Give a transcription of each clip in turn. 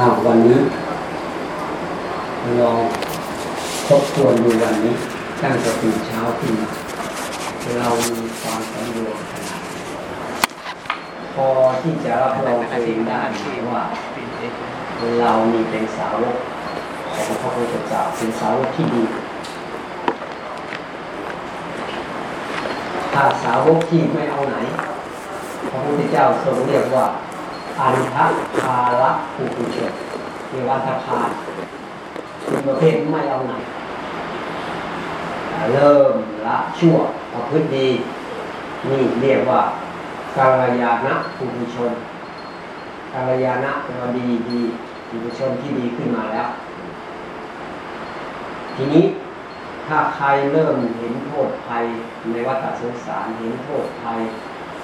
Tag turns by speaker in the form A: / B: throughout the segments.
A: อ้าววันนี้ลองทบทวนดูวันนี้ตั้งแต่ตื่นเช้าขึ้นมาเรามีความสำรวมขนาดพอที่จะรับรองตัวเองได้ไหมว่า เรามีเป็นสาวกของพระพุทธเจ้าเป็นสาวกที่ดีถ้าสาวกที่ไม่เอาไหนพระพุทธเจ้าทรงเรียกว่า อันทภาละภูกุเชตเทวัตพานเป็นประเภทไม่เอาไหนเริ่มละชั่วประพฤติดี นี่เรียกว่าการยานะภูกุชนการยานะแปลว่าดีดีภูกุชนที่ดีขึ้นมาแล้ว ทีนี้ถ้าใครเริ่มเห็นโทษภัยในวัฏสงสารเห็นโทษภัย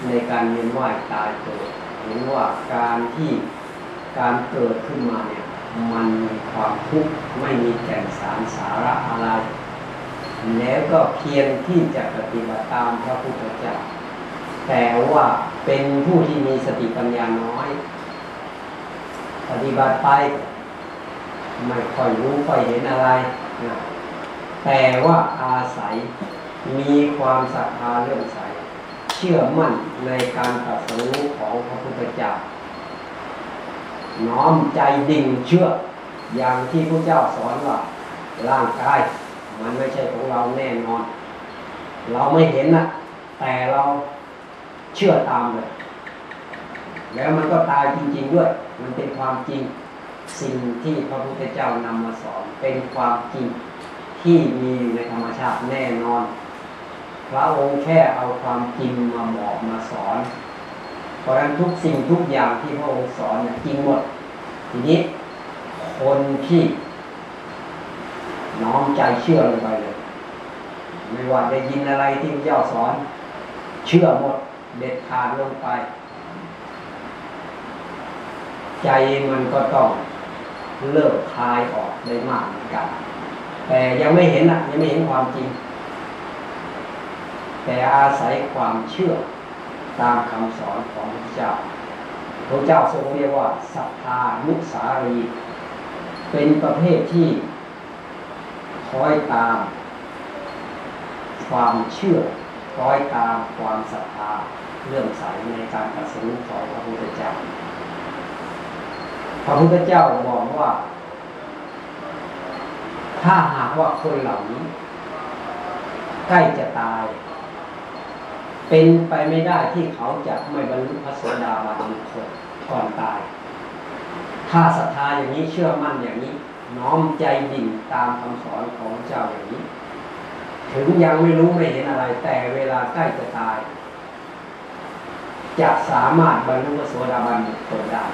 A: ในการเวียนว่ายตายเกิด เห็นว่าการที่การเกิดขึ้นมาเนี่ยมันมีความทุกข์ไม่มีแก่นสารสาระอะไร แล้วก็เพียงที่จะปฏิบัติตามพระพุทธเจ้าแต่ว่าเป็นผู้ที่มีสติปัญญาน้อย ปฏิบัติไปไม่ค่อยรู้ค่อยเห็นอะไรนะแต่ว่าอาศัยมีความศรัทธาเรื่องใส ชื่อมั่นในการตรัสรู้ของพระพุทธเจ้า น้อมใจดิ่งเชื่อ อย่างที่พระเจ้าสอนว่าร่างกาย มันไม่ใช่ของเราแน่นอน เราไม่เห็นนะแต่เราเชื่อตามเลย แล้วมันก็ตายจริง ๆด้วย มันเป็นความจริงสิ่งที่พระพุทธเจ้านำมาสอนเป็นความจริงที่มีอยู่ในธรรมชาติแน่นอน พระองค์แค่เอาความจริงมาบอกมาสอน เพราะฉะนั้นทุกสิ่งทุกอย่างที่พระองค์สอนเนี่ยจริงหมด ทีนี้คนที่น้อมใจเชื่อลงไปเลย ไม่ว่าได้ยินอะไรที่พระเจ้าสอน เชื่อหมดเด็ดขาดลงไป ใจมันก็ต้องเลิกคลายออกได้มากเหมือนกัน แต่ยังไม่เห็นนะยังไม่เห็นความจริง แต่อาศัยความเชื่อตามคำสอนของพระเจ้าพระเจ้าทรงเรียกว่าศรัทธานุสารี เป็นประเภทที่คอยตาม ความเชื่อคอยตามความศรัทธาเรื่องใสในการตรัสรู้ของพระพุทธเจ้า พระพุทธเจ้าบอกว่า ถ้าหากว่าคนเหล่านี้ ใกล้จะตาย เป็นไปไม่ได้ที่เขาจะไม่บรรลุพระโสดาบันคนก่อนตาย ถ้าศรัทธาอย่างนี้เชื่อมั่นอย่างนี้ น้อมใจดิ่งตามคำสอนของเจ้าอย่างนี้ ถึงยังไม่รู้ไม่เห็นอะไร แต่เวลาใกล้จะตาย จะสามารถบรรลุพระโสดาบันคนได้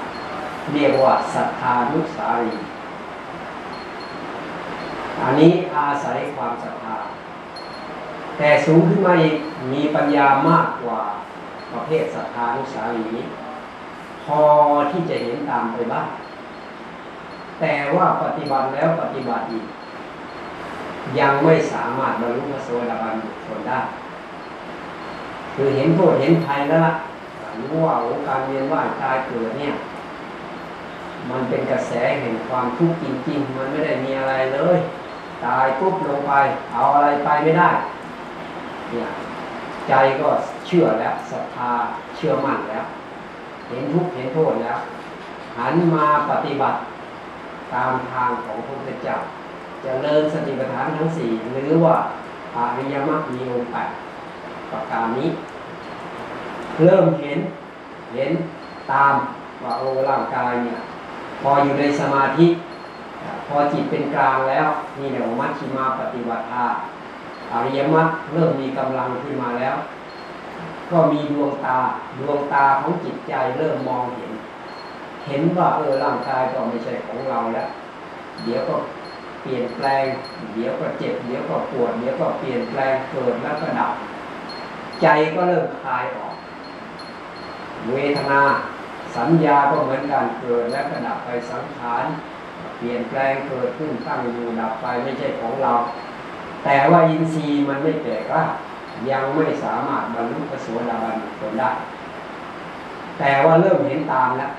A: เรียกว่าศรัทธานุสารีอันนี้อาศัยความศรัทธา แต่สูงขึ้นมาอีกมีปัญญามากกว่าประเภทศรัทธานุสารีนี้พอที่จะเห็นตามไปบ้างแต่ว่าปฏิบัติแล้วปฏิบัติอีก ยังไม่สามารถบรรลุพระโสดาบันบุคคลได้ คือเห็นโทษเห็นภัยแล้วล่ะรู้ว่าการเวียนว่าตายเกิดเนี่ย มันเป็นกระแสแห่งความทุกข์จริง ๆ มันไม่ได้มีอะไรเลย ตายปุ๊บลงไป เอาอะไรไปไม่ได้ ใจก็เชื่อแล้วศรัทธาเชื่อมั่นแล้ว เห็นทุกข์เห็นโทษแล้ว หันมาปฏิบัติตามทางของพระพุทธเจ้าจะเริญสติปัฏฐานทั้งสี่หรือว่าอริยมรรคมีองค์แปดประการนี้ เริ่มเห็นเห็นตามว่าโอ้ร่างกายเนี่ยพออยู่ในสมาธิ พอจิตเป็นกลางแล้วนี่เดี๋ยวมัชฌิมาปฏิบัติา อริยมรรคเริ่มมีกำลังขึ้นมาแล้ว ก็มีดวงตาดวงตาของจิตใจเริ่มมองเห็น เห็นว่าเออร่างกายก็ไม่ใช่ของเราแล้ว เดี๋ยวก็เปลี่ยนแปลง เดี๋ยวก็เจ็บ เดี๋ยวก็ปวด เดี๋ยวก็เปลี่ยนแปลงเกิดแล้วก็ดับ ใจก็เริ่มคลายออก เวทนาสัญญาก็เหมือนกันเกิดแล้วก็ดับไปสังขารเปลี่ยนแปลงเกิดขึ้นตั้งอยู่ดับไปไม่ใช่ของเรา แต่ว่าอินทรีย์มันไม่แก่กล้ายังไม่สามารถบรรลุพระโสดาบันผลได้ แต่ว่าเริ่มเห็นตามแล้ว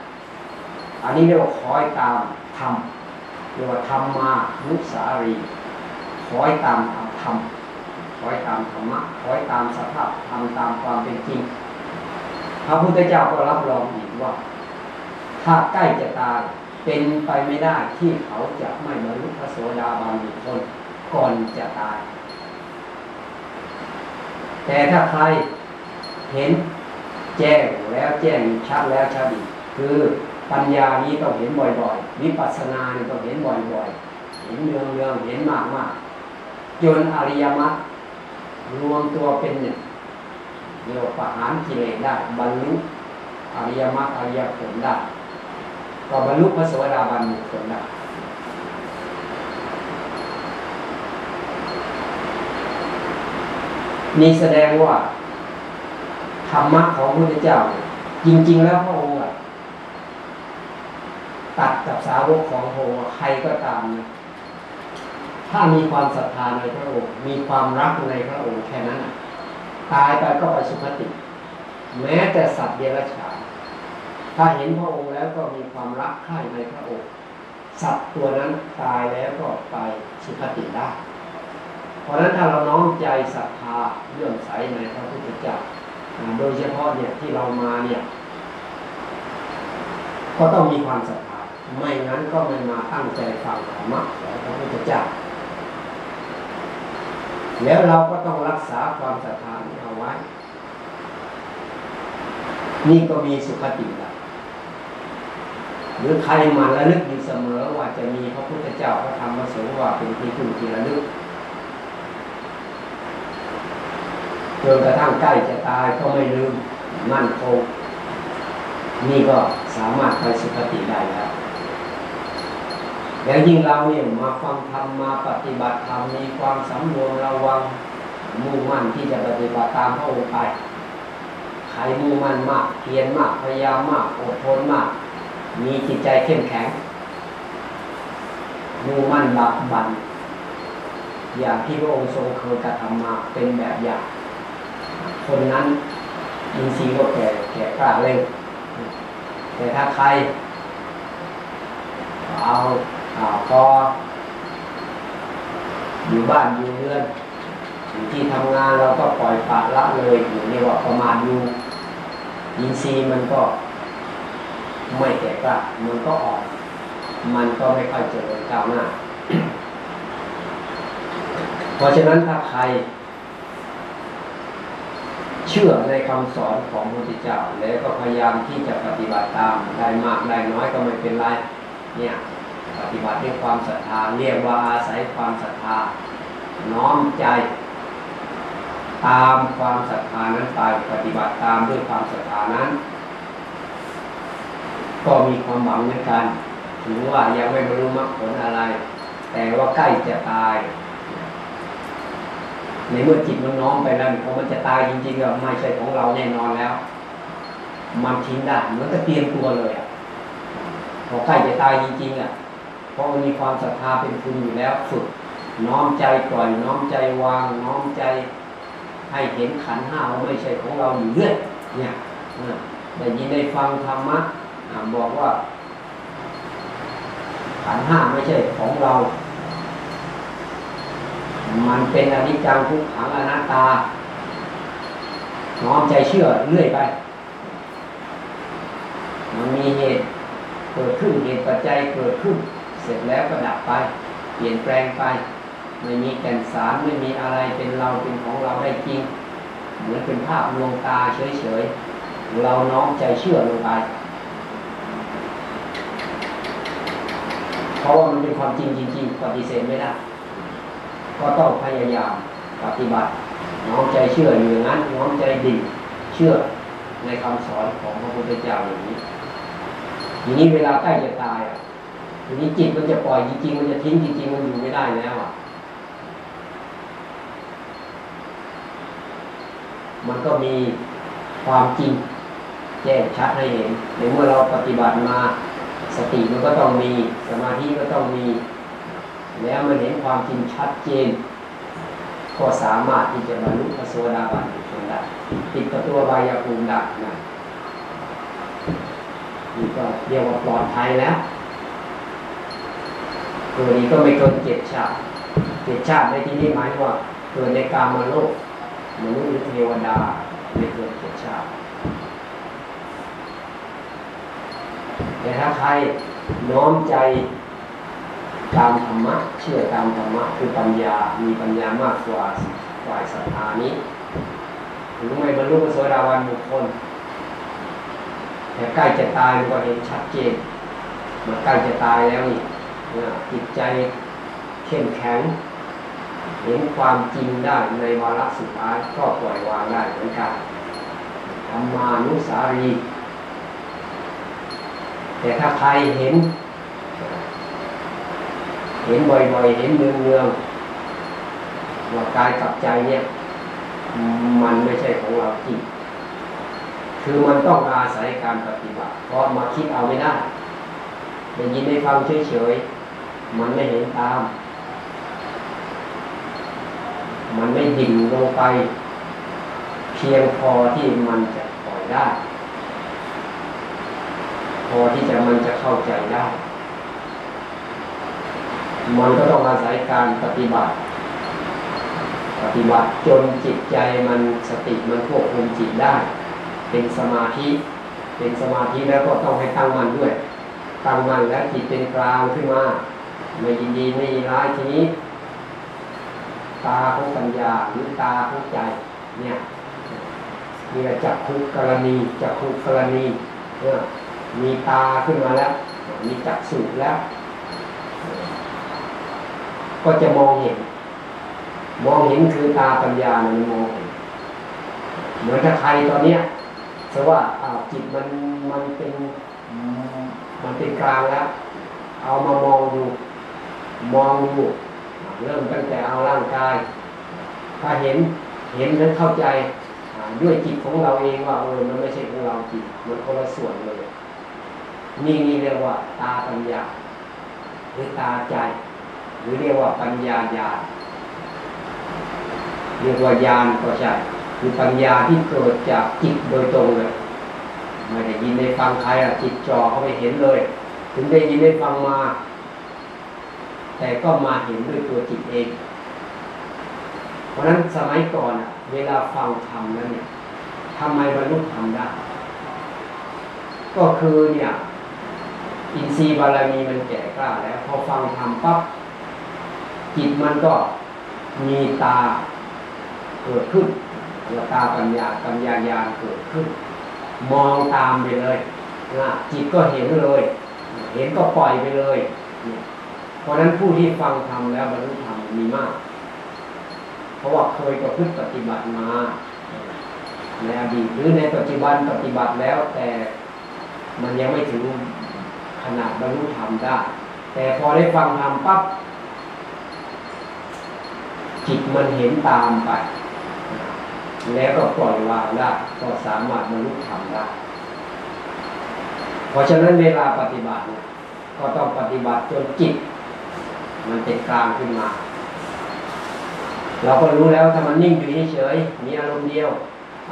A: อันนี้เรียกว่าคอยตามธรรมเรียกว่าธรรมมานุสารีคอยตามธรรมคอยตามธรรมะคอยตามสภาพทำตามความเป็นจริง พระพุทธเจ้าก็รับรองอีกว่า ถ้าใกล้จะตายเป็นไปไม่ได้ที่เขาจะไม่บรรลุพระโสดาบันบุคคล ก่อนจะตาย แต่ถ้าใครเห็นแจ้งแล้วแจ้งชัดแล้วชัดอีกคือปัญญานี้ต้องเห็นบ่อยๆวิปัสสนานี่ต้องเห็นบ่อยๆ เห็นเรืองเรืองเห็นมากมากจนอริยมรรครวมตัวเป็นหนึ่งเรียกว่าประหารกิเลสได้บรรลุอริยมรรคอริยผลได้ก็บรรลุพระโสดาบันบุคคลได้ นี่แสดงว่าธรรมะของพระพุทธเจ้า จริง ๆ แล้วพระองค์ตัดกับสาวกของพระองค์ใครก็ตามนะถ้ามีความศรัทธาในพระองค์ มีความรักในพระองค์แค่นั้นตายไปก็ไปสุคติ แม้แต่สัตว์เดรัจฉานถ้าเห็นพระองค์แล้วก็มีความรักใคร่ในพระองค์ สัตว์ตัวนั้นตายแล้วก็ไปสุคติได้ ราะฉะนั้นถ้าเราน้อมใจศรัทธาเลื่อมใสในพระพุทธเจ้าโดยเฉพาะเนี่ยที่เรามาเนี่ยก็ต้องมีความศรัทธาไม่งั้นก็ไม่มาตั้งใจฟังธรรมะของพระพุทธเจ้าแล้วเราก็ต้องรักษาความศรัทธานี้เอาไว้ นี่ก็มีสุขติละหรือใครมาระลึกอยู่เสมอว่าจะมีพระพุทธเจ้าพระธรรมพระสงฆ์ว่าเป็นที่พึ่งที่ระลึก จนกระทั่งใกล้จะตายก็ไม่ลืมมั่นคงนี่ก็สามารถไปสุคติได้แล้ว แล้วยิ่งเราเนี่ยมาฟังธรรมมาปฏิบัติธรรมมีความสำรวมระวังมุ่งมั่นที่จะปฏิบัติตามพระองค์ไปใครมุ่งมั่นมากเพียรมากพยายามมากอดทนมาก มีจิตใจเข้มแข็งมุ่งมั่นบักบันอย่างที่พระองค์ทรงเคยกระทำมาเป็นแบบอย่าง คนนั้นอินทรีย์ก็แก่แก่กล้าเร็วแต่ถ้าใคร เอาอาพออยู่บ้านอยู่เรือนอยู่ที่ทำงานเราก็ปล่อยปละละเลยอยู่นี่ว่าประมาณอยู่อินทรีย์มันก็ไม่แก่กล้ามันก็ออนมันก็ไม่ค่อยเจริญก้าวหน้า เพราะฉะนั้นถ้าใคร เชื่อในคำสอนของพระพุทธเจ้า แล้วก็พยายามที่จะปฏิบัติตามได้มากได้น้อยก็ไม่เป็นไรเนี่ยปฏิบัติด้วยความศรัทธาเรียกว่าอาศัยความศรัทธา น้อมใจ ตามความศรัทธานั้นไปปฏิบัติตามด้วยความศรัทธานั้น ก็มีความหวังเหมือนกัน ถึงว่ายังไม่บรรลุมรรคผลอะไร แต่ว่าใกล้จะตาย ในเมื่อจิตมันน้อมไปแล้วพอมันจะตายจริงๆก็ไม่ใช่ของเราแน่นอนแล้ว มันทิ้งได้เหมือนกับเตรียมตัวเลยอะพอใกล้จะตายจริงๆอะเพราะมันมีความศรัทธาเป็นคุณอยู่แล้วฝึกน้อมใจปล่อยน้อมใจวางน้อมใจ ให้เห็นขันห้าว่าไม่ใช่ของเราอยู่เรื่อยเนี่ยได้ยินได้ฟังธรรมะบอกว่าขันห้าไม่ใช่ของเรา มันเป็นอนิจจังทุกขังอนัตตา น้อมใจเชื่อเรื่อยไป มันมีเหตุเกิดขึ้นเหตุปัจจัยเกิดขึ้น เสร็จแล้วก็ดับไป เปลี่ยนแปลงไป ไม่มีแก่นสารไม่มีอะไรเป็นเราเป็นของเราได้จริง เหมือนเป็นภาพลวงตาเฉยๆ เราน้อมใจเชื่อลงไปเพราะว่ามันเป็นความจริงจริงๆปฏิเสธไม่ได้ ก็ต้องพยายามปฏิบัติน้อมใจเชื่ออยู่อย่างนั้นน้อมใจดิ่งเชื่อในคำสอนของพระพุทธเจ้าอย่างนี้ทีนี้เวลาใกล้จะตายอะทีนี้จิตมันจะปล่อยจริงๆมันจะทิ้งจริงๆมันอยู่ไม่ได้แล้วอะมันก็มีความจริงแจ้งชัดให้เห็นในเมื่อเราปฏิบัติมาสติมันก็ต้องมีสมาธิก็ต้องมี แล้วมันเห็นความจริงชัดเจน ก็สามารถที่จะบรรลุพระโสดาบันได้ติดประตูบายภูมิได้นะนี่ก็เรียกว่าปลอดภัยแล้วตัวนี้ก็ไม่เกินเจ็ดชาติเจ็ดชาติในที่นี้หมายว่าเกิดในกามโลกมนุษย์หรือเทวดาไม่เกินเจ็ดชาติแต่ถ้าใครน้อมใจ ตามธรรมะเชื่อตามธรรมะคือปัญญา มีปัญญามากกว่าฝ่ายศรัทธานี้ถึงไม่บรรลุพระโสดาวันบุคคลแต่ใกล้จะตายมันก็เห็นชัดเจนมันใกล้จะตายแล้วนี่จิตใจเข้มแข็ง เห็นความจริงได้ในวาระสุดท้ายก็ปล่อยวางได้เหมือนกันธรรมานุสารี แต่ถ้าใครเห็น เห็นบ่อยๆ เห็นเนืองๆว่ากายกับใจเนี่ย มันไม่ใช่ของเราจริงคือมันต้องอาศัยการปฏิบัติ เพราะมาคิดเอาไม่ได้ได้ยินได้ฟังเฉยๆ มันไม่เห็นตาม มันไม่ดิ่งลงไป เพียงพอที่มันจะปล่อยได้ พอที่จะมันจะเข้าใจได้ มันก็ต้องอาศัยการปฏิบัติ ปฏิบัติจนจิตใจมันสติมันควบคุมจิตได้ เป็นสมาธิ เป็นสมาธิแล้วก็ต้องให้ตั้งมันด้วยตั้งมันแล้วจิตเป็นกลางขึ้นมาไม่ยินดีไม่ยินร้ายทีนี้ ตาของปัญญาหรือตาของใจเนี่ยมีจักคุกรณีจักคุกรณีเนี่ยมีตาขึ้นมาแล้ว มีจักสุแล้ว ก็จะมองเห็น มองเห็นคือตาปัญญามันมองเห็นเหมือนถ้าใครตอนเนี้ยสว่าจิตมันมันเป็นมันเป็นกลางแล้ว เอามามองดูมองดูเริ่มตั้งแต่เอาร่างกาย ถ้าเห็นเห็นนั้นเข้าใจด้วยจิตของเราเองว่าเออมันไม่ใช่ของเราจิตมันคนละส่วนเลยนี่นี่เรียกว่า ตาปัญญาหรือตาใจ หรือเรียกว่าปัญญาญาณเรียกว่าญาณก็ใช่คือปัญญาที่เกิดจากจิตโดยตรงเลยไม่ได้ยินได้ฟังใครอะจิตจอเขาไม่เห็นเลย ถึงได้ยินได้ฟังมา แต่ก็มาเห็นด้วยตัวจิตเอง เพราะนั้นสมัยก่อนอะเวลาฟังธรรมนั้นเนี่ยทำไมบรรลุธรรมได้ ก็คือเนี่ย อินทรีย์บารมีมันแก่กล้าแล้ว พอฟังธรรมปั๊บ จิตมันก็มีตาเกิดขึ้นตัวตาปัญญาปัญญาญาณเกิดขึ้น มองตามไปเลยนะจิตก็เห็นเลย เห็นก็ปล่อยไปเลย เพราะนั้นผู้ที่ฟังธรรมแล้วบรรลุธรรมมีมาก เพราะว่าเคยประพฤติปฏิบัติมาในอดีตหรือในปัจจุบันปฏิบัติแล้ว แต่มันยังไม่ถึงขนาดบรรลุธรรมได้ แต่พอได้ฟังธรรมปั๊บ จิตมันเห็นตามไป แล้วก็ปล่อยวางได้ก็สามารถบรรลุธรรมได้เพราะฉะนั้นเวลาปฏิบัติก็ต้องปฏิบัติจนจิต มันเป็นกลางขึ้นมา เราก็รู้แล้วถ้ามันนิ่งอยู่เฉยมีอารมณ์เดียว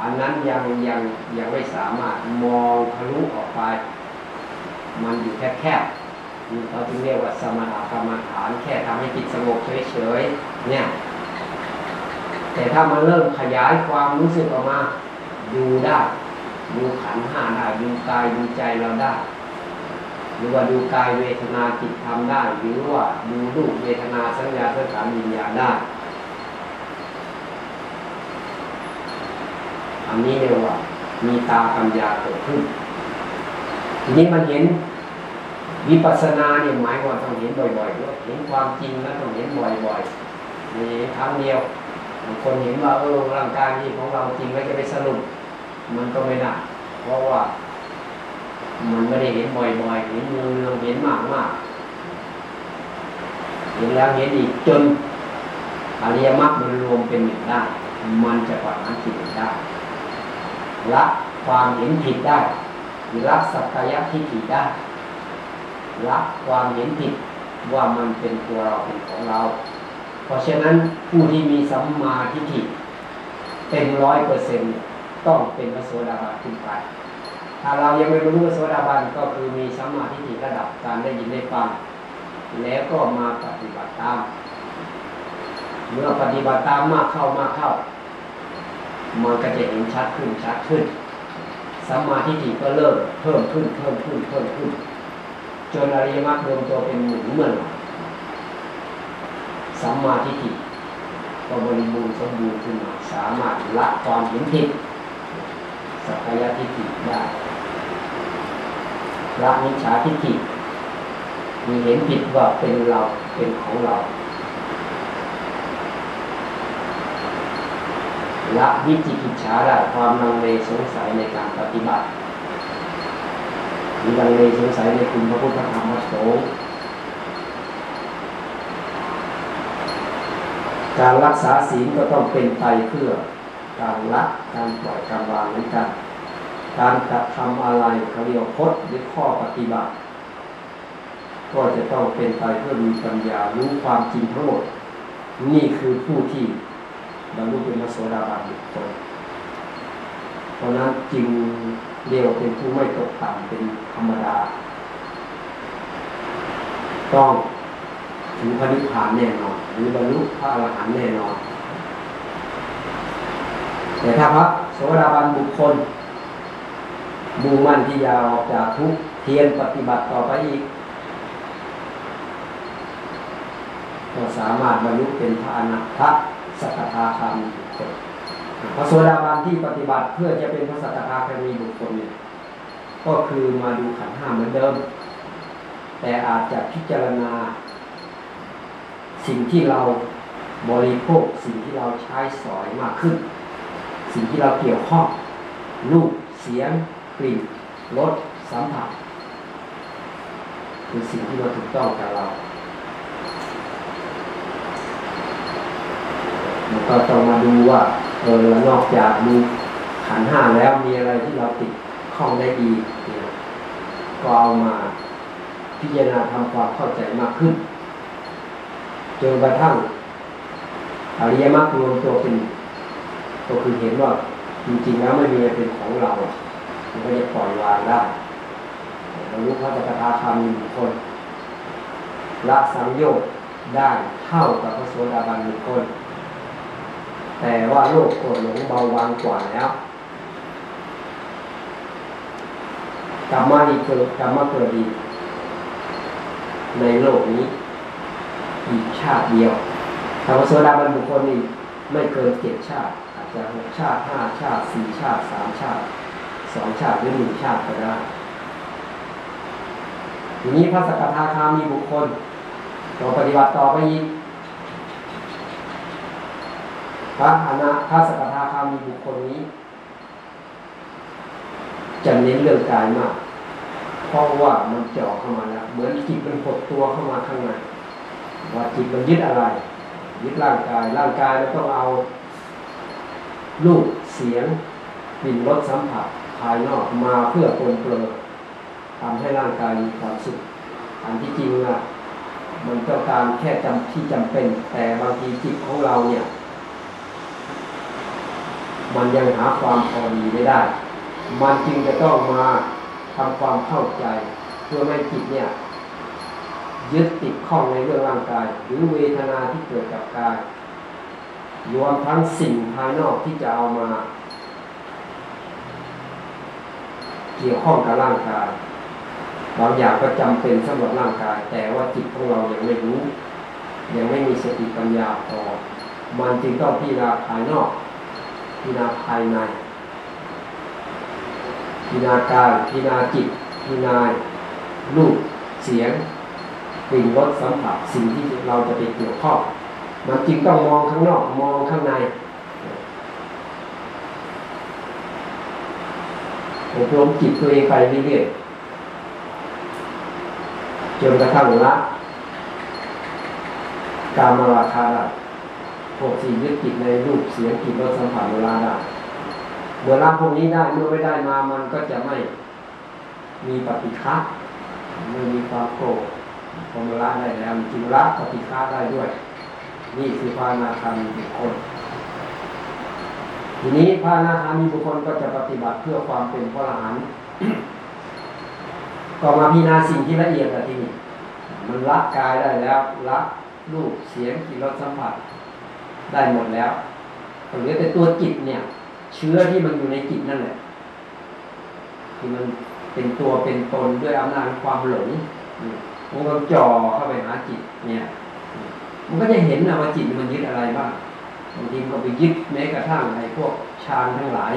A: อันนั้นยังยังยังไม่สามารถมองทะลุออกไป มันอยู่แคบแคบเราจึงเรียกว่าสมถกรรมฐานแค่ทำให้จิตสงบเฉยๆเนี่ย แต่ถ้ามันเริ่มขยายความรู้สึกออกมาดูได้ดูขันห้าได้ดูกายดูใจเราได้ หรือว่าดูกายเวทนาจิตทำได้ หรือว่าดูรูปเวทนาสัญญาสังขารวิญญาณได้อันนี้เรียกว่า มีตาปัญญาเกิดขึ้น ทีนี้มันเห็นวิปัสสนาเนี่ยหมายว่าต้องเห็นบ่อยๆด้วยเห็นความจริงแล้วต้องเห็นบ่อยๆมีครั้งเดียว คนเห็นว่าเออร่างกายนี้ของเราจริงแล้วจะไปสรุป มันก็ไม่ได้เพราะว่า มันไม่ได้เห็นบ่อยๆเห็นเนืองๆเห็นมากมากเห็นแล้วเห็นอีกจนอริยมรรคมันรวมเป็นหนึ่งได้ มันจะปล่อยมันจิตได้ละความเห็นผิดได้ละสักกายทิฏฐิได้ละความเห็นผิดว่ามันเป็นตัวเราเป็นของเรา เพราะฉะนั้นผู้ที่มีสัมมาทิฏฐิเต็มร้อยเปอร์เซ็นต์ต้องเป็นพระโสดาบันขึ้นไปถ้าเรายังไม่รู้ว่าโสดาบันก็คือมีสัมมาทิฏฐิระดับการได้ยินได้ฟังแล้วก็มาปฏิบัติตาม เมื่อปฏิบัติตามมากเข้ามากเข้ามันก็จะเห็นชัดขึ้นชัดขึ้นสัมมาทิฏฐิก็เริ่มเพิ่มขึ้นเพิ่มขึ้นเพิ่มขึ้น จนอริยมรรครวมตัวเป็นหนึ่งเหมือน สัมมาทิฏฐิก็บริบูรณ์สมบูรณ์ขึ้นมาสามารถละความเห็นผิดสักยทิฏฐิได้ละมิจฉาทิฏฐิมีเห็นผิดว่าเป็นเราเป็นของเราละวิจิกิจฉาได้ความลังเลสงสัยในการปฏิบัติมีลังเลสงสัยในคุณพระพุทธธรรมพระสงฆ์ การรักษาศีลก็ต้องเป็นไปเพื่อการละการปล่อยการวางเหมือนกัน การกระทำอะไรเขาเรียกพจน์หรือข้อปฏิบัติ ก็จะต้องเป็นไปเพื่อมีปัญญารู้ความจริงทั้งหมด นี่คือผู้ที่บรรลุเป็นมโสดาบันบุคคลเพราะนั้นจึงเรียกว่าเป็นผู้ไม่ตกต่ำเป็นธรรมดา ต้อง ถึงพระนิพพานแน่นอนหรือบรรลุพระอรหันต์แน่นอน แต่ถ้าพระโสดาบันบุคคลมุ่งมั่นที่ยาวออกจากทุกข์เพียรปฏิบัติต่อไปอีกก็สามารถบรรลุเป็นพระอนาคตสักทาคามีบุคคลพระโสดาบันที่ปฏิบัติเพื่อจะเป็นพระสักทาคามีบุคคลเนี่ยก็คือมาดูขันธ์ห้าเหมือนเดิม แต่อาจจะพิจารณา สิ่งที่เราบริโภคสิ่งที่เราใช้สอยมากขึ้น สิ่งที่เราเกี่ยวข้องรูปเสียง กลิ่นรสสัมผัสคือสิ่งที่มาถูกต้องกับเรามันก็ต้องมาดูว่าเออนอกจากมีขันห้าแล้วมีอะไรที่เราติดข้องได้ดีเนี่ยก็เอามาพิจารณาทำความเข้าใจมากขึ้น จนกระทั่งอริยมรรครวมตัวเป็นก็คือเห็นว่าจริงๆแล้วไม่มีอะไรเป็นของเรามันก็จะปล่อยวางได้บรรลุพระจักรพรรดิมีบุคคลละสังโยชน์ได้เท่ากับพระโสดาบันบุคคลแต่ว่าโลกโกรธหลงเบาบางกว่าแล้วกลับมาอีเกิดกลับมาเกิดอีในโลกนี้ อีกชาติเดียวถ้าพระโสดาบันบุคคลนี่ไม่เกินเจ็ดชาติ อาจจะหกชาติห้าชาติสี่ชาติสามชาติสองชาติหรือหนึ่งชาติก็ได้ทีนี้พระสกทาคามีบุคคลเราปฏิบัติต่อไปอีกพระอนาพระสกทาคามีบุคคลนี้จะเน้นเรื่องกายมากเพราะว่ามันเจาะเข้ามาแล้ว เหมือนจิตมันหดตัวเข้ามาข้างใน ว่าจิตมันยึดอะไร ยึดร่างกาย ร่างกายมันต้องเอารูปเสียงกลิ่นรสสัมผัสภายนอกมาเพื่อปลนเปลือทำให้ร่างกายมีความสุขอันที่จริงอะมันต้องการแค่จำที่จำเป็น แต่บางทีจิตของเราเนี่ย มันยังหาความพอดีไม่ได้ มันจึงจะต้องมาทำความเข้าใจเพื่อไม่จิตเนี่ย ยึดติดข้องในเรื่องร่างกาย หรือเวทนาที่เกิดกับกาย รวมทั้งสิ่งภายนอกที่จะเอามา เกี่ยวข้องกับร่างกายบางอย่างก็จำเป็นสำหรับร่างกาย แต่ว่าจิตของเรายังไม่รู้ ยังไม่มีสติปัญญาพอมันจึงต้องพิจารณาภายนอกพิจารณาภายในพิจารณากายพิจารณาจิตพิจารณารูปเสียง กลิ่นรสสัมผัสสิ่งที่เราจะไปเกี่ยวข้องมันจึงต้องมองข้างนอกมองข้างในอบรมจิตตัวเองไปเรื่อยๆจนกระทั่งละกามราคาได้พวกสิ่งยึดติดในรูปเสียงกลิ่นรสสัมผัสเวลาได้เมื่อละพวกนี้ได้เมื่อไม่ได้มามันก็จะไม่มีปฏิฆะไม่มีความโกรธ พอมละได้แล้วมันจึงละปฏิฆะได้ด้วย นี่คือพระนาคามีบุคคล ทีนี้พระนาคามีบุคคลก็จะปฏิบัติเพื่อความเป็นพระอรหันต์ก็มาพิจารณาสิ่งที่ละเอียดแต่ที่นี่มันละกายได้แล้วละรูปเสียงกลิ่นรสสัมผัสได้หมดแล้วเหลือแต่ตัวจิตเนี่ย เชื้อที่มันอยู่ในจิตนั่นแหละที่มันเป็นตัวเป็นตนด้วยอำนาจความหลง มันก็จ่อเข้าไปหาจิตเนี่ย มันก็จะเห็นนะว่าจิตมันยึดอะไรบ้างบางทีมันก็ไปยึดแม้กระทั่งไอ้พวกฌานทั้งหลาย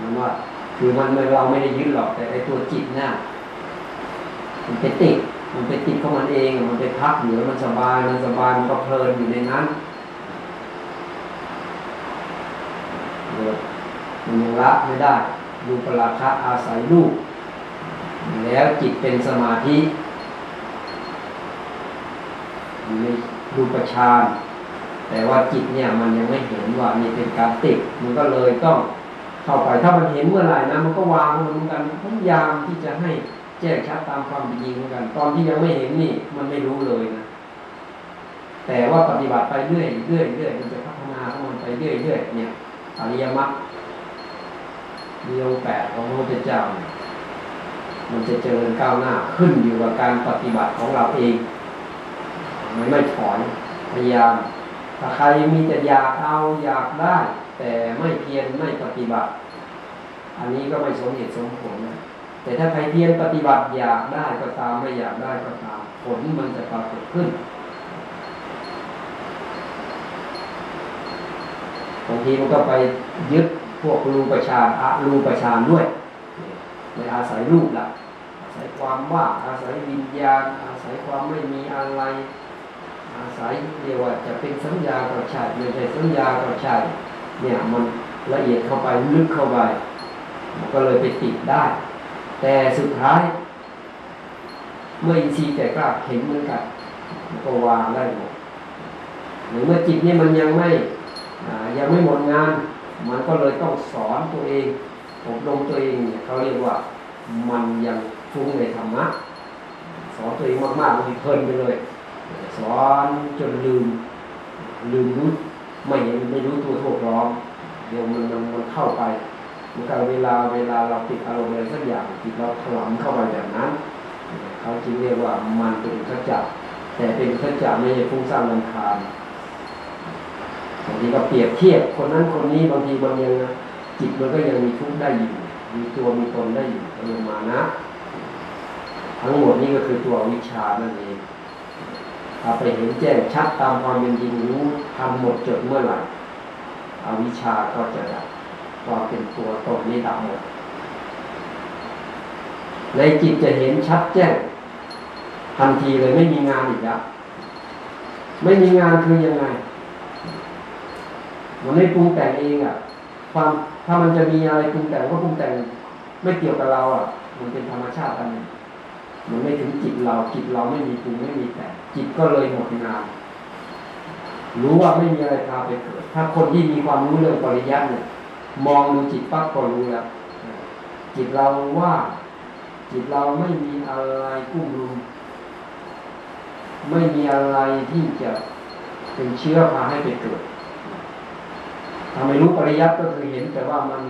A: มันว่าคือมันเราไม่ได้ยึดหรอกแต่ไอ้ตัวจิตน่ะมันไปติดมันไปติดของมันเองมันไปพักเหนือมันสบาย มันสบายมันก็เพลินอยู่ในนั้นมันยังละไม่ได้ ดูปราคะอาศัยรูป แล้วจิตเป็นสมาธิในรูปฌานแต่ว่าจิตเนี่ยมันยังไม่เห็นว่านี่เป็นการติดมันก็เลยต้องเข้าไปถ้ามันเห็นเมื่อไหร่นะมันก็วางมันเหมือนกันพยายามที่จะให้แจ้งชัดตามความเป็นจริงเหมือนกัน ตอนที่ยังไม่เห็นนี่มันไม่รู้เลยนะแต่ว่าปฏิบัติไปเรื่อยเรื่อยเรื่อยมันจะพัฒนาของมันไปเรื่อยเรื่อยเนี่ยอริยมรรคมีองค์แปดของพระพุทธเจ้า มันจะเจริญก้าวหน้าขึ้นอยู่กับการปฏิบัติของเราเองไม่ไม่ถอนพยายามถ้าใครมีแต่อยากเอาอยากได้ แต่ไม่เพียรไม่ปฏิบัติ อันนี้ก็ไม่สมเหตุสมผลนะแต่ถ้าใครเพียรปฏิบัติอยากได้ก็ตามไม่อยากได้ก็ตาม ผลมันจะปรากฏขึ้นบางทีมันก็ไปยึดพวกรูปฌานอะรูปฌานด้วย ไม่อาศัยรูปละอาศัยความว่างอาศัยวิญญาณ อาศัยความไม่มีอะไร อาศัยเรียกว่าจะเป็นสัญญาก็ใช่ไม่ใช่สัญญาก็ใช่เนี่ยมันละเอียดเข้าไปลึกเข้าไปก็เลยไปติดได้ แต่สุดท้าย เมื่ออินทรีย์แก่กล้าเห็นเหมือนกันก็วางได้หมดหรือเมื่อจิตนี่มันยังไม่ยังไม่หมดงาน มันก็เลยต้องสอนตัวเอง อบรมตัวเองเนี่ยเขาเรียกว่ามันยังฟุ้งในธรรมะสอนตัวเองมากๆมันเพลินไปเลยสอนจนลืม ลืมรู้ไม่ไม่รู้ตัวโทษร้องเดี๋ยวมันมันมันเข้าไปมันก็เวลาเวลาเราติดอารมณ์อะไรสักอย่างจิตเราถลำเข้าไปแบบนั้นเขาจึงเรียกว่ามันเป็นขจัดแต่เป็นขจัดไม่ใช่ฟุ้งซ่านลำคาญบางทีก็เปรียบเทียบคนนั้นคนนี้บางทีบางยังนะ จิตมันก็ยังมีทุกข์ได้อยู่ มีตัวมีตนได้อยู่เรียมานะ ทั้งหมดนี้ก็คือตัววิชานั่นเองถ้าไปเห็นแจ้งชัดตามความเป็นจริงรู้ทำหมดจดเมื่อไหร่อวิชาก็จะดับความเป็นตัวตนนี้ดับหมดในจิตจะเห็นชัดแจ้งทันทีเลยไม่มีงานอีกแล้วไม่มีงานคือยังไง มันไม่ปรุงแต่งเองอะ ความ ถ้ามันจะมีอะไรปรุงแต่งก็ปรุงแต่งไม่เกี่ยวกับเราอะ มันเป็นธรรมชาติอันนึงมันไม่ถึงจิตเราจิตเราไม่มีปรุงไม่มีแต่งจิตก็เลยหมดงานรู้ว่าไม่มีอะไรพาไปเกิด ถ้าคนที่มีความรู้เรื่องปริยัติเนี่ย มองดูจิตปั๊บก็รู้แล้วจิตเราว่า จิตเราไม่มีอะไรกุ้มลุมไม่มีอะไรที่จะเป็นเชื้อพาให้ไปเกิด ทำไมรู้ปริยัติก็คือเห็น แต่ว่ามัน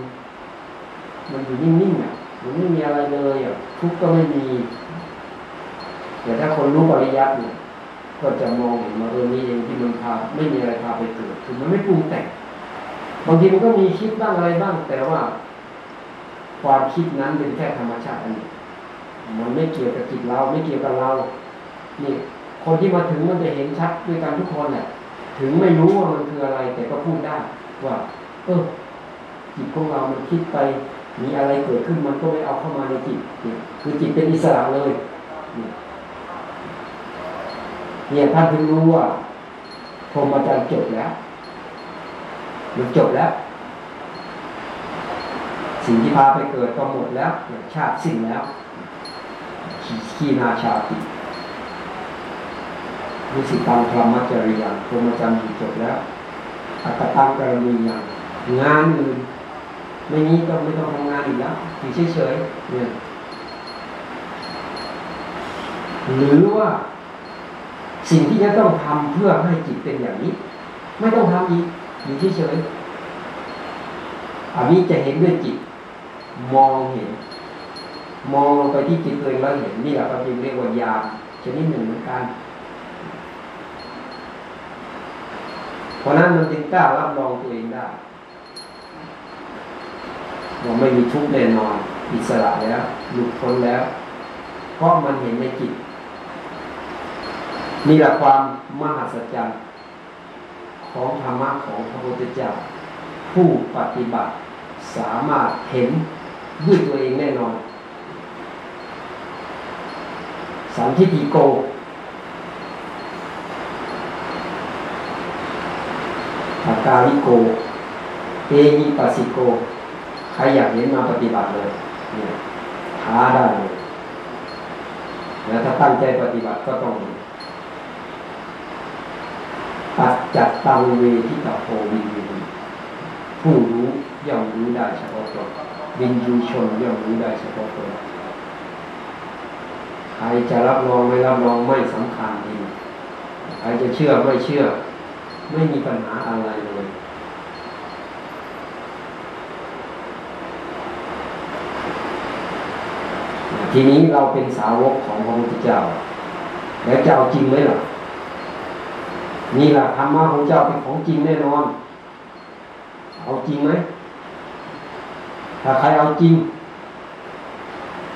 A: มันอยู่นิ่งๆอะมันไม่มีอะไรเลยอะทุกข์ก็ไม่มีแต่ถ้าคนรู้ปริยัติเนี่ยก็จะมองเห็นมาเออนี้เองที่มันพาไม่มีอะไรพาไปเกิดคือมันไม่ปรุงแต่งบางทีมันก็มีคิดบ้างอะไรบ้าง แต่ว่าความคิดนั้นเป็นแค่ธรรมชาติอันนี้มันไม่เกี่ยวกับจิตเรา ไม่เกี่ยวกับเรา นี่ คนที่มาถึงมันจะเห็นชัดด้วยกันทุกคนแหละถึงไม่รู้ว่ามันคืออะไร แต่ก็พูดได้ ว่า เออจิตของเรา มันคิดไป มีอะไรเกิดขึ้นมันก็ไม่เอาเข้ามาในจิตคือจิตเป็นอิสระเลยเนี่ยท่านเพิ่งรู้ว่าพรหมจรรย์จบแล้วมันจบแล้ว สิ่งที่พาไปเกิดก็หมดแล้วชาติสิ้นแล้วขีนาชาติรู้สิตังพรหมจริยังพรหมจรรย์จบแล้ว อัตตังกรณียังงานอื่นไม่นี้ก็ไม่ต้องทำงานอีกแล้วอยู่เฉยๆเนี่ยหรือว่าสิ่งที่จะต้องทำเพื่อให้จิตเป็นอย่างนี้ ไม่ต้องทำอีกอยู่เฉยๆอันนี้จะเห็นด้วยจิต มองเห็น มองลงไปที่จิตตัวเองแล้วเห็นนี่แหละเราจึงเรียกว่ายาชนิดหนึ่งเหมือนกัน เพราะนั้นมันจึงกล้ารับรองตัวเองได้ว่าไม่มีทุกข์แน่นอน อิสระแล้ว หลุดพ้นแล้ว เพราะมันเห็นในจิตนี่แหละความมหัศจรรย์ของธรรมะของพระพุทธเจ้า ผู้ปฏิบัติสามารถเห็นด้วยตัวเองแน่นอนสันทิฏฐิโก อา กาลิโก เอหิปัสสิโก ใครอยากเห็นมาปฏิบัติเลยเนี่ยท้าได้เลยแล้วถ้าตั้งใจปฏิบัติก็ต้องปัจจัดตังเวทิตาโพวินยูผู้รู้ย่อมรู้ได้เฉพาะตนวินยูชนย่อมรู้ได้เฉพาะตนใครจะรับรองไม่รับรองไม่สำคัญดีใครจะเชื่อไม่เชื่อ ไม่มีปัญหาอะไรเลยทีนี้เราเป็นสาวกของพระพุทธเจ้า แล้วจะเอาจริงไหมล่ะนี่แหละธรรมะของเจ้าเป็นของจริงแน่นอน เอาจริงไหมถ้าใครเอาจริง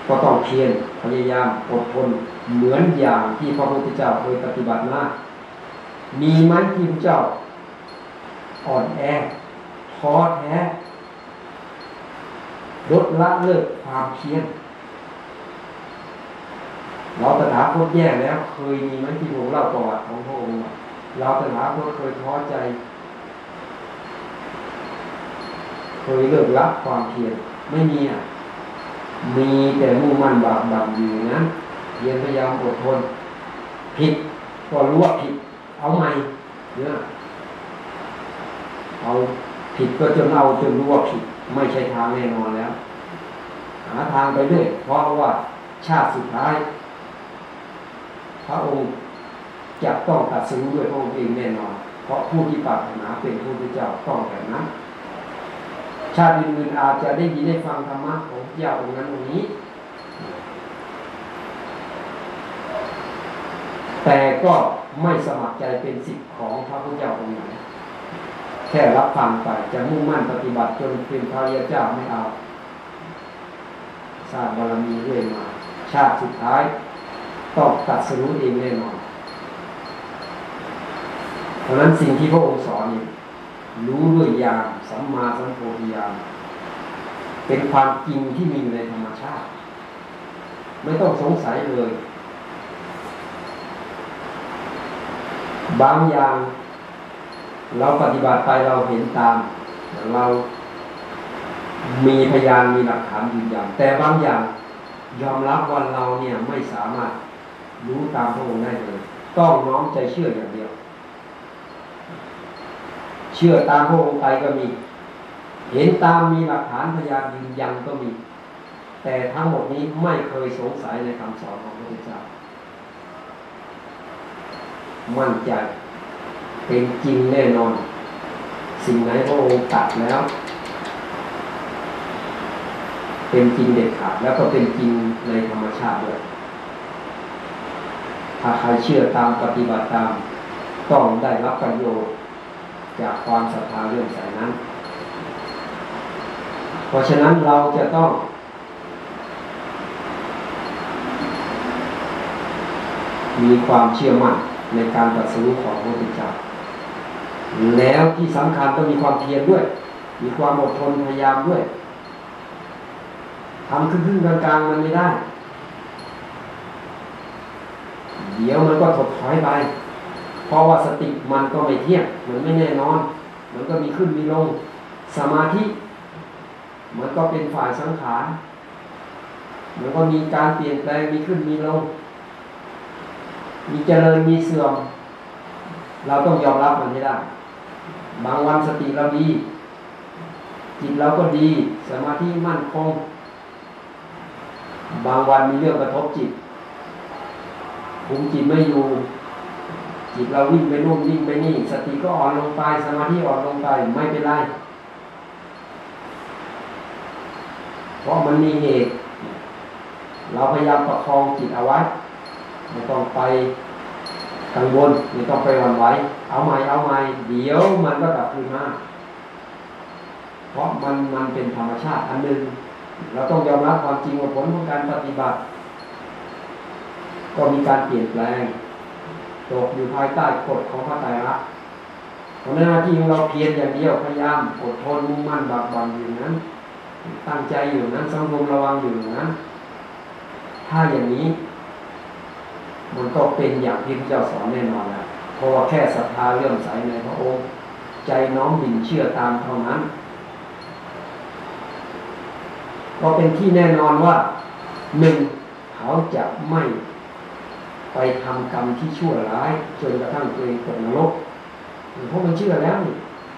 A: ก็ต้องเพียรพยายามอดทนเหมือนอย่างที่พระพุทธเจ้าเคยปฏิบัติมา มีไหมที่พระเจ้า อ่อนแอท้อแท้ลดละเลิกความเพียรเราตถาคตแย่แล้วเคยมีไหมที่ผมเล่าประวัติของพระองค์เราตถาคตเคยท้อใจ เคยเลิกละความเพียรไม่มีอะมีแต่มุ่งมั่นบากบั่นอยู่นะเพียรพยายามอดทน ผิดก็รู้ว่าผิด เอาใหม่เนี่ยเอาผิดก็จนเอาจนรู้ว่าผิดไม่ใช่ทางแน่นอนแล้ว หาทางไปเรื่อยเพราะว่าชาติสุดท้าย พระองค์จะต้องตัดสินด้วยพระองค์เองแน่นอน เพราะผู้ที่ปรารถนาเป็นผู้ที่เจ้าต้องแบบนั้นชาติอื่นๆอาจจะได้ยินได้ฟังธรรมะของเจ้าองค์นั้นองค์นี้ แต่ก็ไม่สมัครใจเป็นสิทธิ์ของพระพุทธเจ้าองค์ไหนแค่รับฟังไปจะมุ่งมั่นปฏิบัติจนเป็นพระยาเจ้าไม่เอาสร้างบารมีเรื่อยมา ชาติสุดท้ายต้องตัดสรู้เองแน่นอนเพราะนั้นสิ่งที่พระองค์สอนนี่รู้ด้วยญาณสัมมาสัมโพธิญาณเป็นความจริงที่มีอยู่ในธรรมชาติ ไม่ต้องสงสัยเลย บางอย่าง เราปฏิบัติไปเราเห็นตาม เรามีพยานมีหลักฐานยืนยันแต่บางอย่างยอมรับว่าเราเนี่ยไม่สามารถรู้ตามพระองค์ได้เลย ต้องน้อมใจเชื่ออย่างเดียว เชื่อตามพระองค์ไปก็มี เห็นตามมีหลักฐานพยานยืนยันก็มี แต่ทั้งหมดนี้ไม่เคยสงสัยในคำสอนของพระพุทธเจ้า มั่นใจ เป็นจริงแน่นอน สิ่งไหนพระองค์ตัดแล้ว เป็นจริงเด็ดขาดแล้วก็เป็นจริงในธรรมชาติด้วยถ้าใครเชื่อตามปฏิบัติตาม ต้องได้รับประโยชน์จากความศรัทธาเรื่องสายนั้น เพราะฉะนั้นเราจะต้องมีความเชื่อมั่น ในการตรัสรู้ของพระพุทธเจ้าแล้วที่สำคัญต้องมีความเพียรด้วย มีความอดทนพยายามด้วยทำครึ่งๆกลางๆมันไม่ได้ เดี๋ยวมันก็ถดถอยไป เพราะว่าสติมันก็ไม่เที่ยงมันไม่แน่นอน มันก็มีขึ้นมีลง สมาธิ มันก็เป็นฝ่ายสังขาร มันก็มีการเปลี่ยนแปลงมีขึ้นมีลง มีเจริญมีเสื่อม เราต้องยอมรับมันให้ได้ บางวันสติเราดี จิตเราก็ดี สมาธิมั่นคง บางวันมีเรื่องกระทบจิตคุมจิตไม่อยู่ จิตเราวิ่งไปนู่นวิ่งไปนี่ สติก็อ่อนลงไป สมาธิอ่อนลงไปไม่เป็นไรเพราะมันมีเหตุ เราพยายามประคองจิตเอาไว้ ไม่ต้องไปกังวลไม่ต้องไปหวั่นไหวเอาใหม่เอาใหม่เดี๋ยวมันก็กลับคืนมาเพราะมันมันเป็นธรรมชาติอันหนึ่งเราต้องยอมรับความจริงว่าผลของการปฏิบัติ ก็มีการเปลี่ยนแปลงตกอยู่ภายใต้กฎของพระไตรลักษณ์เพราะหน้าที่ของเราเพียรอย่างเดียวพยายามอดทนมุ่งมั่นบากบั่นอยู่นั้นตั้งใจอยู่นั้นสังรวมระวังอยู่นั้น ถ้าอย่างนี้ มันก็เป็นอย่างที่พระเจ้าสอนแน่นอนแล้วเพราะว่าแค่ศรัทธาเลื่อมใสในพระองค์ ใจน้อมบิ่นเชื่อตามเท่านั้นก็เป็นที่แน่นอนว่าหนึ่งเขาจะไม่ไปทำกรรมที่ชั่วร้ายจนกระทั่งตัวเองตกนรกเพราะมันเชื่อแล้วนี่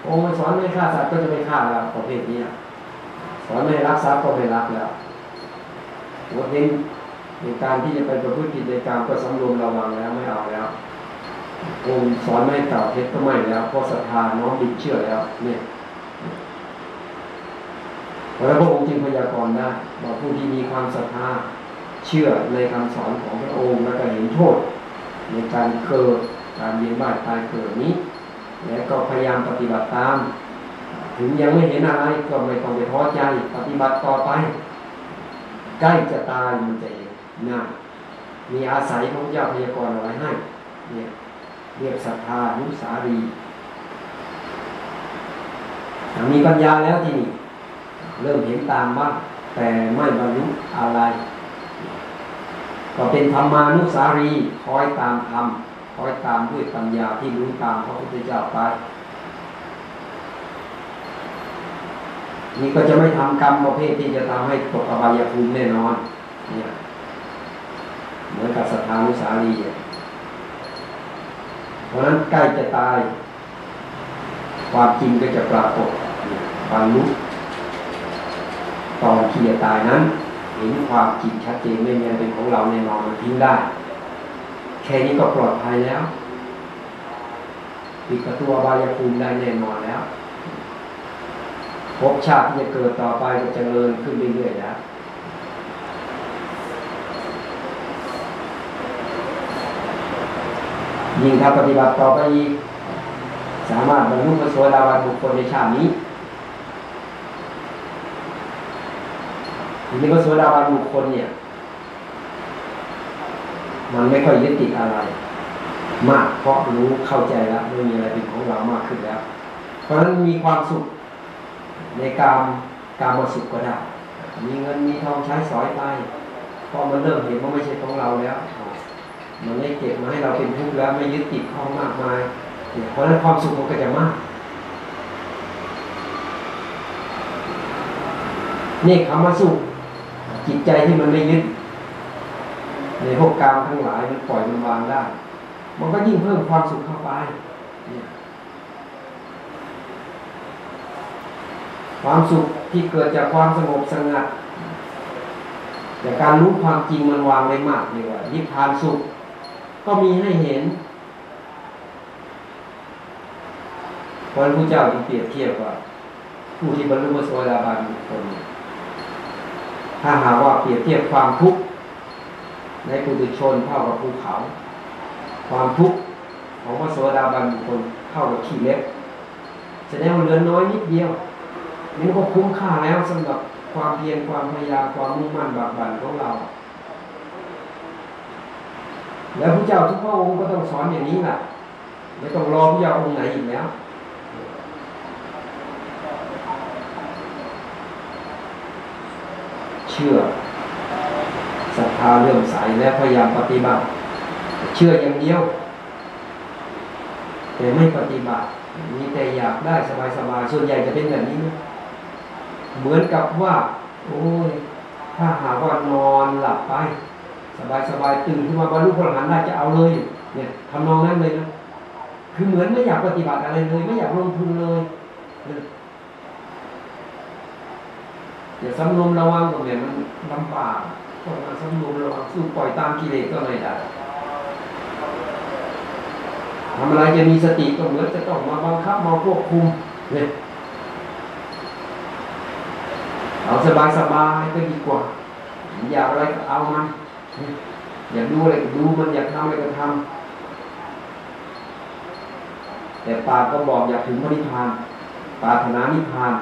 A: องค์สอนไม่ฆ่าสัตว์ก็จะไม่ฆ่าแล้วประเภทนี้สอนไม่รักทรัพย์ก็ไม่รักแล้วหัวเนใน การที่จะไปประพฤติผิดในการก็สำรวมระวังแล้วไม่เอาแล้วองค์สอนไม่กล่าวเท็จก็ไม่แล้วเพราะศรัทธาน้อมดิ่เชื่อแล้ว เนี่ยเพราะพระองค์จึงพยากรณ์ได้ว่าผู้ที่มีความศรัทธาเชื่อในคำสอนของพระองค์และก็เห็นโทษ ในการเกิดการเวียนว่ายตายเกิดนี้ และก็พยายามปฏิบัติตาม ถึงยังไม่เห็นอะไรก็ไม่ต้องไปท้อใจปฏิบัติต่อไป ใกล้จะตายมันจะเอง นะมีอาศัยพระเจ้าพยากรเอาไว้ให้เนี่ยเรียกศรัทธานุสารีมีปัญญาแล้วที่นี่เริ่มเห็นตามบ้างแต่ไม่บรรลุอะไร ก็เป็นธรรมานุสารีคอยตามธรรมคอยตามด้วยปัญญาที่รู้ตามพระพุทธเจ้าไปนี่ก็จะไม่ทำกรรมประเภทที่จะทำให้ตกอบายภูมิแน่นอนเนี่ย เหมือนกับสถานุสารีเพราะนั้นใกล้จะตาย ความจริงก็จะปรากฏบรรลุตอนที่จะตายนั้น เห็นความจริงชัดเจนไม่มีเป็นของเราแน่นอนมันทิ้งได้ แค่นี้ก็ปลอดภัยแล้วปิดประตูอบายภูมิได้แน่นอนแล้วภพชาติที่จะเกิดต่อไปก็จะเจริญขึ้นเรื่อยๆแล้ว ยิ่งถ้าปฏิบัติต่อไปอีกสามารถบรรลุพระโสดาบันบุคคลในชาตินี้ทีนี้พระโสดาบันบุคคลเนี่ย มันไม่ค่อยยึดติดอะไร มากเพราะรู้เข้าใจแล้วไม่มีอะไรเป็นของเรามากขึ้นแล้ว เพราะฉะนั้นมีความสุขในการการมาสุขก็ได้มีเงินมีทองใช้สอยไปพอมันเริ่มเห็นว่าไม่ใช่ของเราแล้ว มันไม่เก็บมาให้เราเป็นทุกข์แล้วไม่ยึดติดข้องมากมายเนี่ยเพราะนั้นความสุขมันก็จะมากนี่คำว่าสุขจิตใจที่มันไม่ยึด ในพวกกรรมทั้งหลายมันปล่อยมันวางได้ มันก็ยิ่งเพิ่มความสุขเข้าไปเนี่ยความสุขที่เกิดจากความสงบสงัดแต่การรู้ความจริงมันวางได้มากเลยว่านิพพานสุข ก็มีให้เห็นพระพุทธเจ้าจึงเปรียบเทียบว่า ผู้ที่บรรลุโสดาบันคนถ้าหาว่าเปรียบเทียบความทุกข์ในปุถุชนเท่ากับภูเขา ความทุกข์ของพระโสดาบันบุคคลเท่ากับขี้เล็บแสดงว่าเหลือน้อยนิดเดียวนี่ก็คุ้มค่าแล้วสำหรับความเพียรความพยายามความมุ่งมั่นบากบั่นของเรา แล้วพระเจ้าทุกพระองค์ก็ต้องสอนอย่างนี้แหละไม่ต้องรอพระเจ้าองค์ไหนอีกแล้วเชื่อศรัทธาเลื่อมใสและพยายามปฏิบัติ เชื่ออย่างเดียว แต่ไม่ปฏิบัติมีแต่อยากได้สบายๆส่วนใหญ่จะเป็นแบบนี้นะเหมือนกับว่า โอ้ยถ้าหากว่านอนหลับไป สบายๆตื่นขึ้นมาบรรลุพระอรหันต์ได้จะเอาเลย เนี่ยทำนองนั้นเลยนะคือเหมือนไม่อยากปฏิบัติอะไรเลยไม่อยากลงทุนเลยอย่าสำรวมระวังตรงนี้มันลำบากต้องมาสำรวมระวังสู้ปล่อยตามกิเลสก็ไม่ได้ทำอะไรจะมีสติก็เหมือนจะต้องมาบังคับมาควบคุมเนี่ยเอาสบายสบายก็ดีกว่าอยากอะไรก็เอามัน อยากดูอะไรก็ดูมันอยากทำอะไรก็ทำแต่ปากก็บอกอยากถึงพระนิพพานปรารถนานิพพาน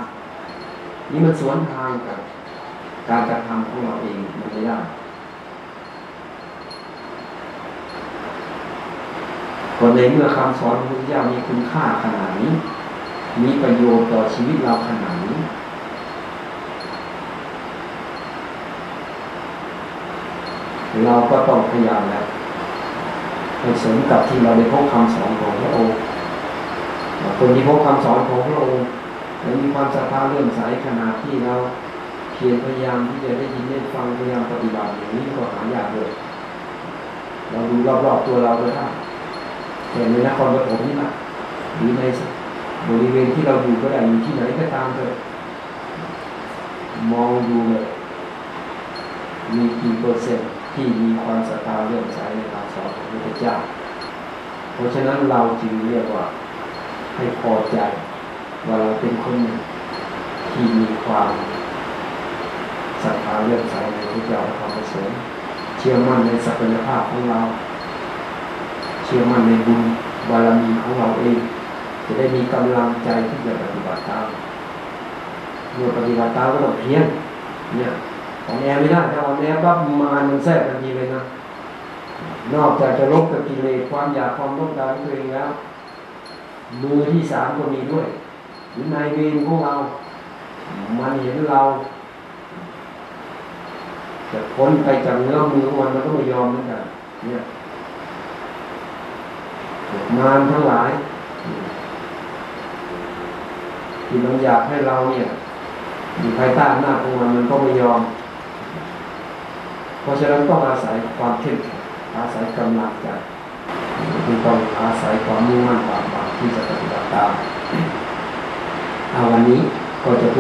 A: นี่มันสวนทางกับ การกระทำของเราเองมันไม่ได้คนในเมื่อคำสอนของพระพุทธเจ้ามีคุณค่าขนาดนี้ มีประโยชน์ต่อชีวิตเราขนาดนี้ เราก็ต้องพยายามแล้วเสริมกับที่เราได้พบคำสอนของพระองค์คนที่พบคำสอนของพระองค์และมีความศรัทธาเลื่อมใสขนาดที่เราเพียรพยายามที่จะได้ยินได้ฟังพยายามปฏิบัติอย่างนี้ก็หายากเลยเราดูรอบๆตัวเราก็ได้แต่ในนครปฐมนี่นะหรือในบริเวณที่เราอยู่ก็ได้อยู่ที่ไหนก็ตามเถอะมองดูเลยมีกี่เปอร์เซ็นต์ ที่มีความศรัทธาเลื่อมใสในคำสอนของพระพุทธเจ้า เพราะฉะนั้นเราจึงเรียกว่าให้พอใจว่าเราเป็นคนที่มีความศรัทธาเลื่อมใสในพระพุทธเจ้าและคำสอนเชื่อมั่นในศักยภาพของเรา เชื่อมั่นในบุญบารมีของเราเอง จะได้มีกำลังใจที่จะปฏิบัติตามเมื่อปฏิบัติตามก็ต้องเพียรเนี่ย ของแอไม่ได้ถ้าอ่อนแอปั๊บมารมันแทรกทันทีเลยนะนอกจากจะลบกับกิเลสความอยากความต้องการของตัวเองแล้ว มือที่สามก็มีด้วยหรือนายเวรของเรา มันเห็นเราจะพ้นไปจากเนื้อมือของมันมันก็ไม่ยอมเหมือนกันเนี่ยมารทั้งหลายที่มันอยากให้เราเนี่ยอยู่ภายใต้อำนาของมันมันก็ไม่ยอม เพราะฉะนั้นต้องอาศัยความเข้มแข็งอาศัยกำลังใจคือต้องอาศัยความมุ่งมั่นความหวังที่จะปฏิบัติตามเอาวันนี้ก็จะ